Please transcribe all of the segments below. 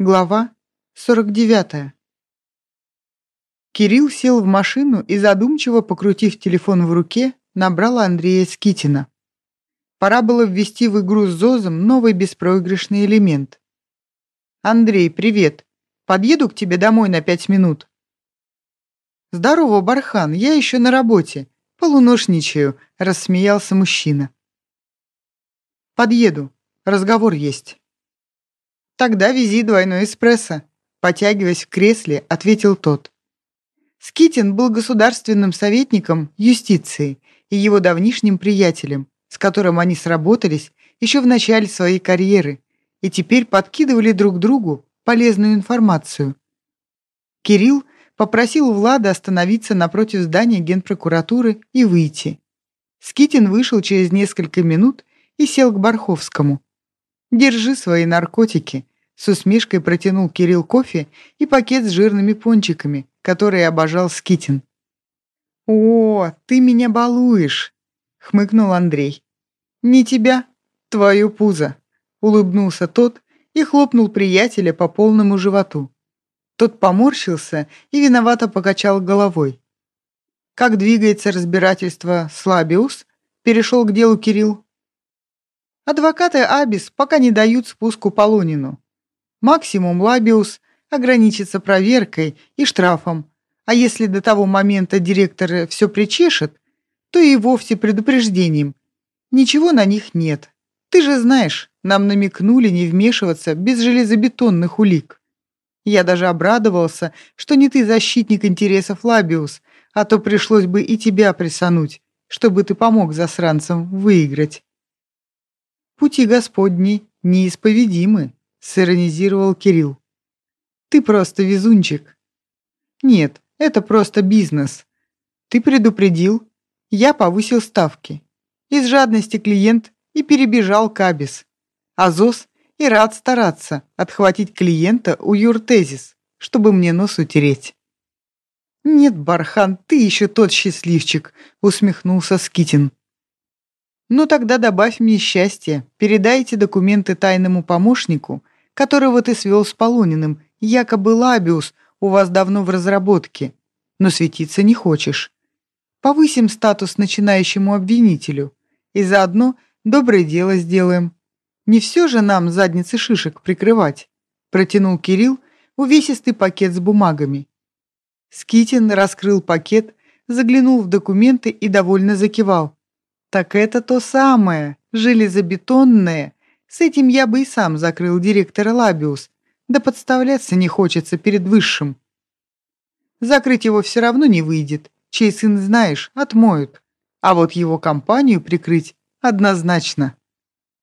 Глава 49. Кирилл сел в машину и, задумчиво покрутив телефон в руке, набрал Андрея Скитина. Пора было ввести в игру с ЗОЗом новый беспроигрышный элемент. «Андрей, привет. Подъеду к тебе домой на пять минут». «Здорово, Бархан, я еще на работе. Полуношничаю», — рассмеялся мужчина. «Подъеду. Разговор есть». «Тогда вези двойной эспрессо», — потягиваясь в кресле, ответил тот. Скитин был государственным советником юстиции и его давнишним приятелем, с которым они сработались еще в начале своей карьеры и теперь подкидывали друг другу полезную информацию. Кирилл попросил Влада остановиться напротив здания генпрокуратуры и выйти. Скитин вышел через несколько минут и сел к Барховскому. «Держи свои наркотики», — с усмешкой протянул Кирилл кофе и пакет с жирными пончиками, которые обожал Скитин. «О, ты меня балуешь», — хмыкнул Андрей. «Не тебя, твою пузо», — улыбнулся тот и хлопнул приятеля по полному животу. Тот поморщился и виновато покачал головой. «Как двигается разбирательство с Лабиус?» — перешел к делу Кирилл. Адвокаты Абис пока не дают спуску Полунину. Максимум Лабиус ограничится проверкой и штрафом, а если до того момента директор все причешет, то и вовсе предупреждением. Ничего на них нет. Ты же знаешь, нам намекнули не вмешиваться без железобетонных улик. Я даже обрадовался, что не ты защитник интересов Лабиус, а то пришлось бы и тебя присануть, чтобы ты помог засранцам выиграть. «Пути Господни неисповедимы», — сиронизировал Кирилл. «Ты просто везунчик». «Нет, это просто бизнес. Ты предупредил, я повысил ставки. Из жадности клиент и перебежал Кабис. А ЗОС и рад стараться отхватить клиента у Юртезис, чтобы мне нос утереть». «Нет, Бархан, ты еще тот счастливчик», — усмехнулся Скитин. «Ну тогда добавь мне счастье, передайте документы тайному помощнику, которого ты свел с Полуниным, якобы Лабиус у вас давно в разработке, но светиться не хочешь. Повысим статус начинающему обвинителю и заодно доброе дело сделаем. Не все же нам задницы шишек прикрывать», протянул Кирилл увесистый пакет с бумагами. Скитин раскрыл пакет, заглянул в документы и довольно закивал. Так это то самое, железобетонное. С этим я бы и сам закрыл директора Лабиус. Да подставляться не хочется перед высшим. Закрыть его все равно не выйдет. Чей сын знаешь, отмоют. А вот его компанию прикрыть однозначно.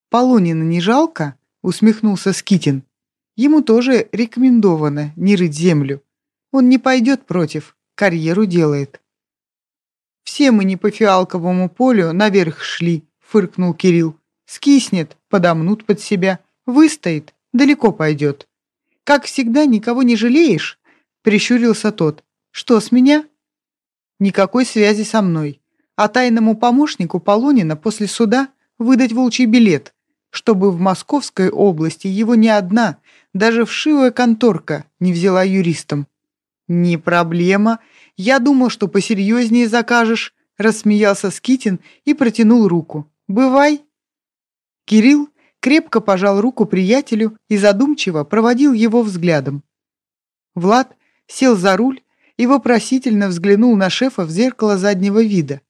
Полонина не жалко? Усмехнулся Скитин. Ему тоже рекомендовано не рыть землю. Он не пойдет против, карьеру делает. «Все мы не по фиалковому полю наверх шли», — фыркнул Кирилл. «Скиснет, подомнут под себя, выстоит, далеко пойдет». «Как всегда, никого не жалеешь?» — прищурился тот. «Что с меня?» «Никакой связи со мной. А тайному помощнику Полонина после суда выдать волчий билет, чтобы в Московской области его ни одна, даже вшивая конторка, не взяла юристом». «Не проблема», я думал, что посерьезнее закажешь», — рассмеялся Скитин и протянул руку. «Бывай». Кирилл крепко пожал руку приятелю и задумчиво проводил его взглядом. Влад сел за руль и вопросительно взглянул на шефа в зеркало заднего вида.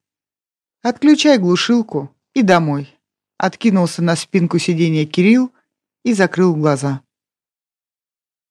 «Отключай глушилку и домой», — откинулся на спинку сиденья Кирилл и закрыл глаза.